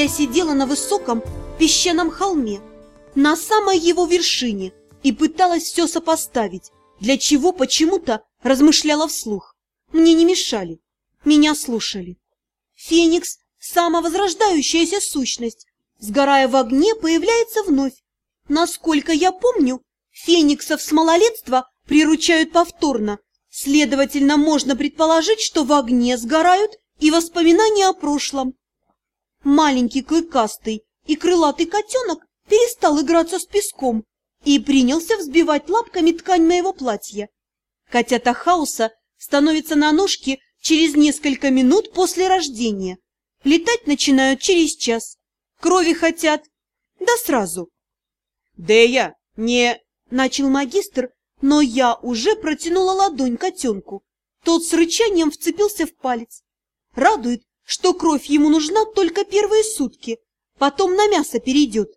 Я сидела на высоком песчаном холме, на самой его вершине, и пыталась все сопоставить, для чего почему-то размышляла вслух. Мне не мешали, меня слушали. Феникс – самовозрождающаяся сущность, сгорая в огне, появляется вновь. Насколько я помню, фениксов с малолетства приручают повторно, следовательно, можно предположить, что в огне сгорают и воспоминания о прошлом. Маленький клыкастый и крылатый котенок перестал играться с песком и принялся взбивать лапками ткань моего платья. Котята хаоса становятся на ножки через несколько минут после рождения. Летать начинают через час. Крови хотят. Да сразу. «Дея, не...» — начал магистр, но я уже протянула ладонь котенку. Тот с рычанием вцепился в палец. Радует, что кровь ему нужна только первые сутки, потом на мясо перейдет.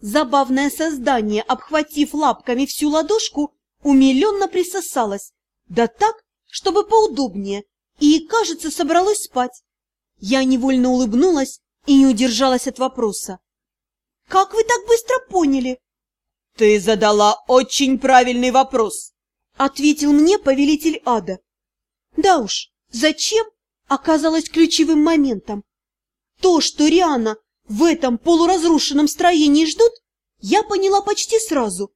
Забавное создание, обхватив лапками всю ладошку, умиленно присосалось, да так, чтобы поудобнее, и, кажется, собралось спать. Я невольно улыбнулась и не удержалась от вопроса. «Как вы так быстро поняли?» «Ты задала очень правильный вопрос», — ответил мне повелитель ада. «Да уж, зачем?» Оказалось ключевым моментом. То, что Риана в этом полуразрушенном строении ждут, я поняла почти сразу.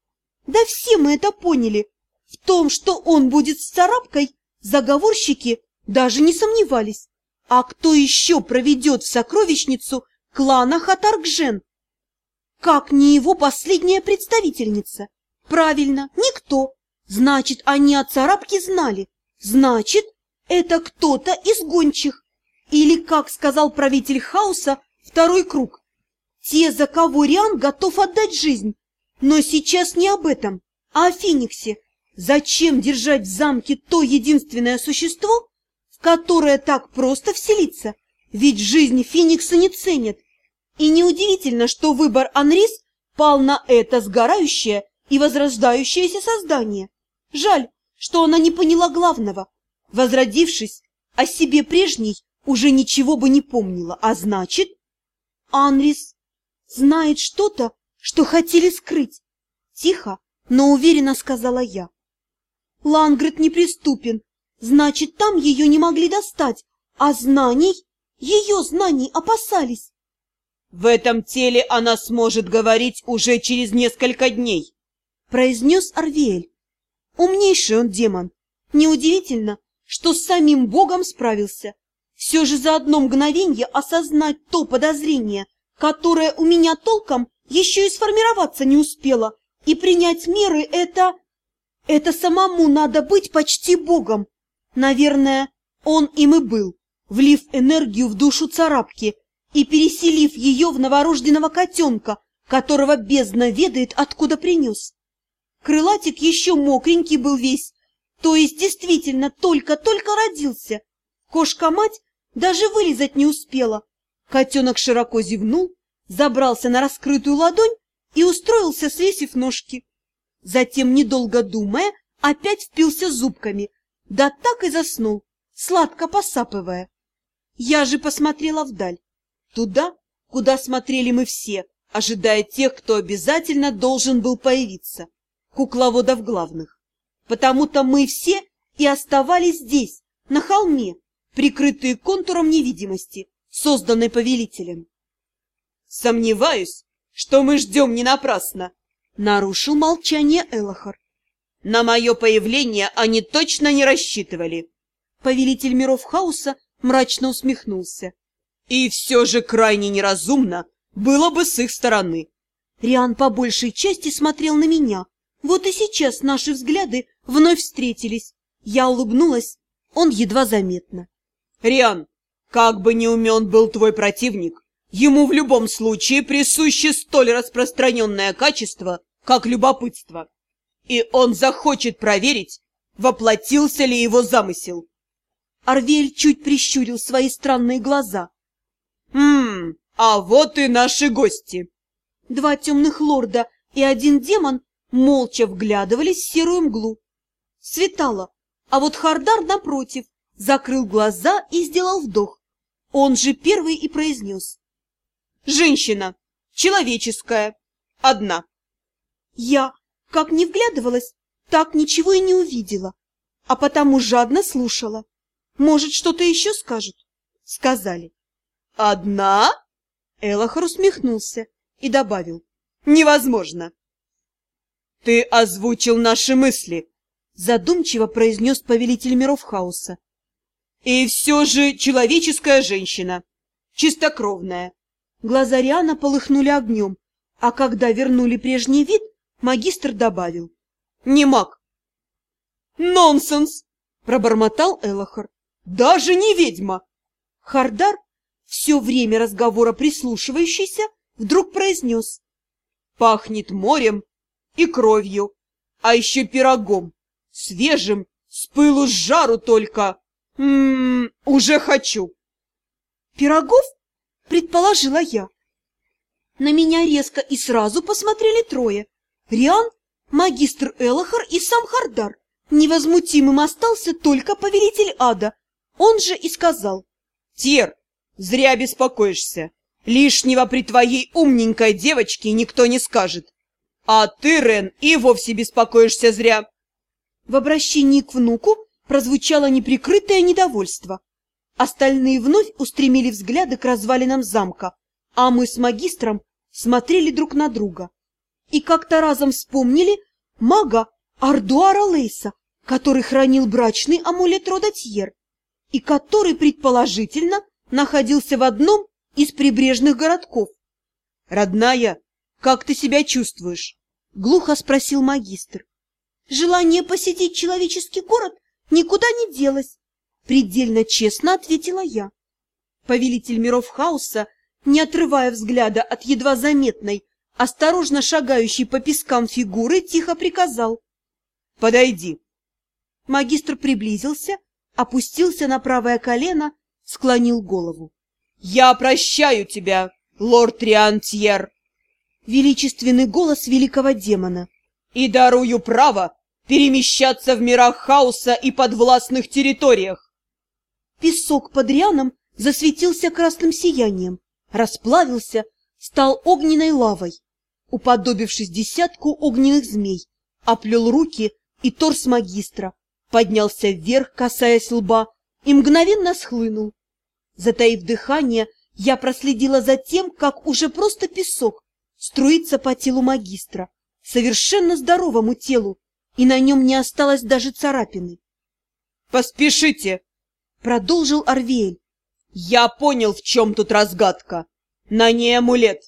Да все мы это поняли. В том, что он будет с царапкой, заговорщики даже не сомневались. А кто еще проведет в сокровищницу клана Хатаргжен? Как не его последняя представительница? Правильно, никто. Значит, они о царапке знали. Значит, это кто-то из гончих. Или, как сказал правитель хаоса, второй круг. Те, за кого Риан готов отдать жизнь. Но сейчас не об этом, а о Фениксе. Зачем держать в замке то единственное существо, в которое так просто вселиться? Ведь жизнь Феникса не ценят. И неудивительно, что выбор Анрис пал на это сгорающее и возрождающееся создание. Жаль, что она не поняла главного – Возродившись, о себе прежней уже ничего бы не помнила, а значит... Анрис знает что-то, что хотели скрыть. Тихо, но уверенно сказала я. Лангрет неприступен, значит, там ее не могли достать, а знаний, ее знаний опасались. В этом теле она сможет говорить уже через несколько дней, произнес Арвиэль. Умнейший он демон. Неудивительно, что с самим Богом справился. Все же за одно мгновенье осознать то подозрение, которое у меня толком еще и сформироваться не успело, и принять меры это... Это самому надо быть почти Богом. Наверное, он им и был, влив энергию в душу царапки и переселив ее в новорожденного котенка, которого бездна ведает, откуда принес. Крылатик еще мокренький был весь, то есть действительно только-только родился. Кошка-мать даже вылезать не успела. Котенок широко зевнул, забрался на раскрытую ладонь и устроился, свесив ножки. Затем, недолго думая, опять впился зубками, да так и заснул, сладко посапывая. Я же посмотрела вдаль, туда, куда смотрели мы все, ожидая тех, кто обязательно должен был появиться, кукловодов главных. Потому-то мы все и оставались здесь, на холме, прикрытые контуром невидимости, созданной повелителем. «Сомневаюсь, что мы ждем не напрасно», — нарушил молчание Элохор. «На мое появление они точно не рассчитывали». Повелитель миров хаоса мрачно усмехнулся. «И все же крайне неразумно было бы с их стороны». Риан по большей части смотрел на меня. Вот и сейчас наши взгляды вновь встретились. Я улыбнулась, он едва заметно. «Риан, как бы не умен был твой противник, ему в любом случае присуще столь распространенное качество, как любопытство. И он захочет проверить, воплотился ли его замысел». Арвель чуть прищурил свои странные глаза. «Ммм, а вот и наши гости!» Два темных лорда и один демон молча вглядывались в серую мглу. Светало, а вот Хардар, напротив, закрыл глаза и сделал вдох. Он же первый и произнес. Женщина. Человеческая. Одна. Я, как не вглядывалась, так ничего и не увидела, а потому жадно слушала. Может, что-то еще скажут? Сказали. Одна? Элохор усмехнулся и добавил. Невозможно. Ты озвучил наши мысли, задумчиво произнес повелитель миров хаоса. И все же человеческая женщина, чистокровная. Глаза Риана полыхнули огнем, а когда вернули прежний вид, магистр добавил. Не маг. Нонсенс, пробормотал Элохор. Даже не ведьма. Хардар, все время разговора прислушивающийся, вдруг произнес. Пахнет морем и кровью, а еще пирогом, свежим, с пылу с жару только. Ммм, уже хочу. Пирогов? Предположила я. На меня резко и сразу посмотрели трое. Риан, магистр Элохар и сам Хардар. Невозмутимым остался только повелитель ада. Он же и сказал. Тер, зря беспокоишься. Лишнего при твоей умненькой девочке никто не скажет. А ты, Рен, и вовсе беспокоишься зря. В обращении к внуку прозвучало неприкрытое недовольство. Остальные вновь устремили взгляды к развалинам замка, а мы с магистром смотрели друг на друга. И как-то разом вспомнили мага Ардуара Лейса, который хранил брачный амулет Родотьер, и который, предположительно, находился в одном из прибрежных городков. «Родная, как ты себя чувствуешь?» — глухо спросил магистр. «Желание посетить человеческий город никуда не делось», — предельно честно ответила я. Повелитель миров хаоса, не отрывая взгляда от едва заметной, осторожно шагающей по пескам фигуры, тихо приказал. «Подойди». Магистр приблизился, опустился на правое колено, склонил голову. «Я прощаю тебя, лорд Риантьер!» Величественный голос великого демона. «И дарую право перемещаться в мирах хаоса и подвластных территориях!» Песок под Рианом засветился красным сиянием, расплавился, стал огненной лавой. Уподобившись десятку огненных змей, оплел руки и торс магистра, поднялся вверх, касаясь лба, и мгновенно схлынул. Затаив дыхание, я проследила за тем, как уже просто песок струится по телу магистра, совершенно здоровому телу, и на нем не осталось даже царапины. «Поспешите!» — продолжил Арвеэль. «Я понял, в чем тут разгадка. На ней амулет».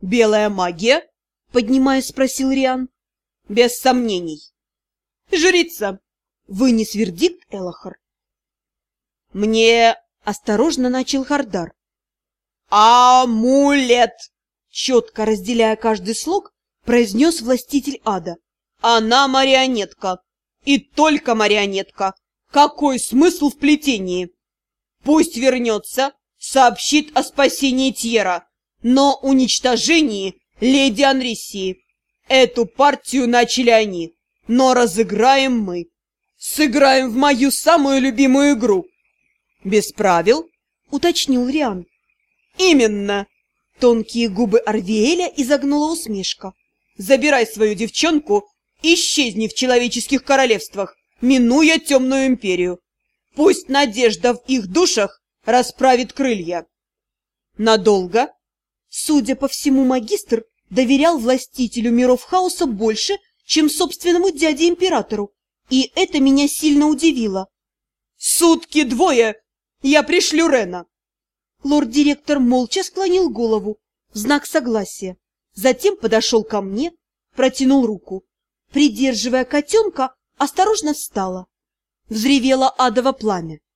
«Белая магия?» — поднимаясь, спросил Риан. «Без сомнений». «Жрица!» — вынес вердикт Элохар. «Мне Осторожно начал Хардар. «Амулет!» Четко разделяя каждый слог, произнес властитель ада. «Она марионетка! И только марионетка! Какой смысл в плетении? Пусть вернется, сообщит о спасении Тьера, но уничтожении леди Анрисии. Эту партию начали они, но разыграем мы. Сыграем в мою самую любимую игру «Без правил?» — уточнил Риан. «Именно!» Тонкие губы Арвиэля изогнула усмешка. «Забирай свою девчонку, исчезни в человеческих королевствах, минуя темную империю. Пусть надежда в их душах расправит крылья». «Надолго?» Судя по всему, магистр доверял властителю миров хаоса больше, чем собственному дяде-императору, и это меня сильно удивило. «Сутки двое я пришлю Рена!» Лорд-директор молча склонил голову в знак согласия. Затем подошел ко мне, протянул руку. Придерживая котенка, осторожно встала. Взревело адово пламя.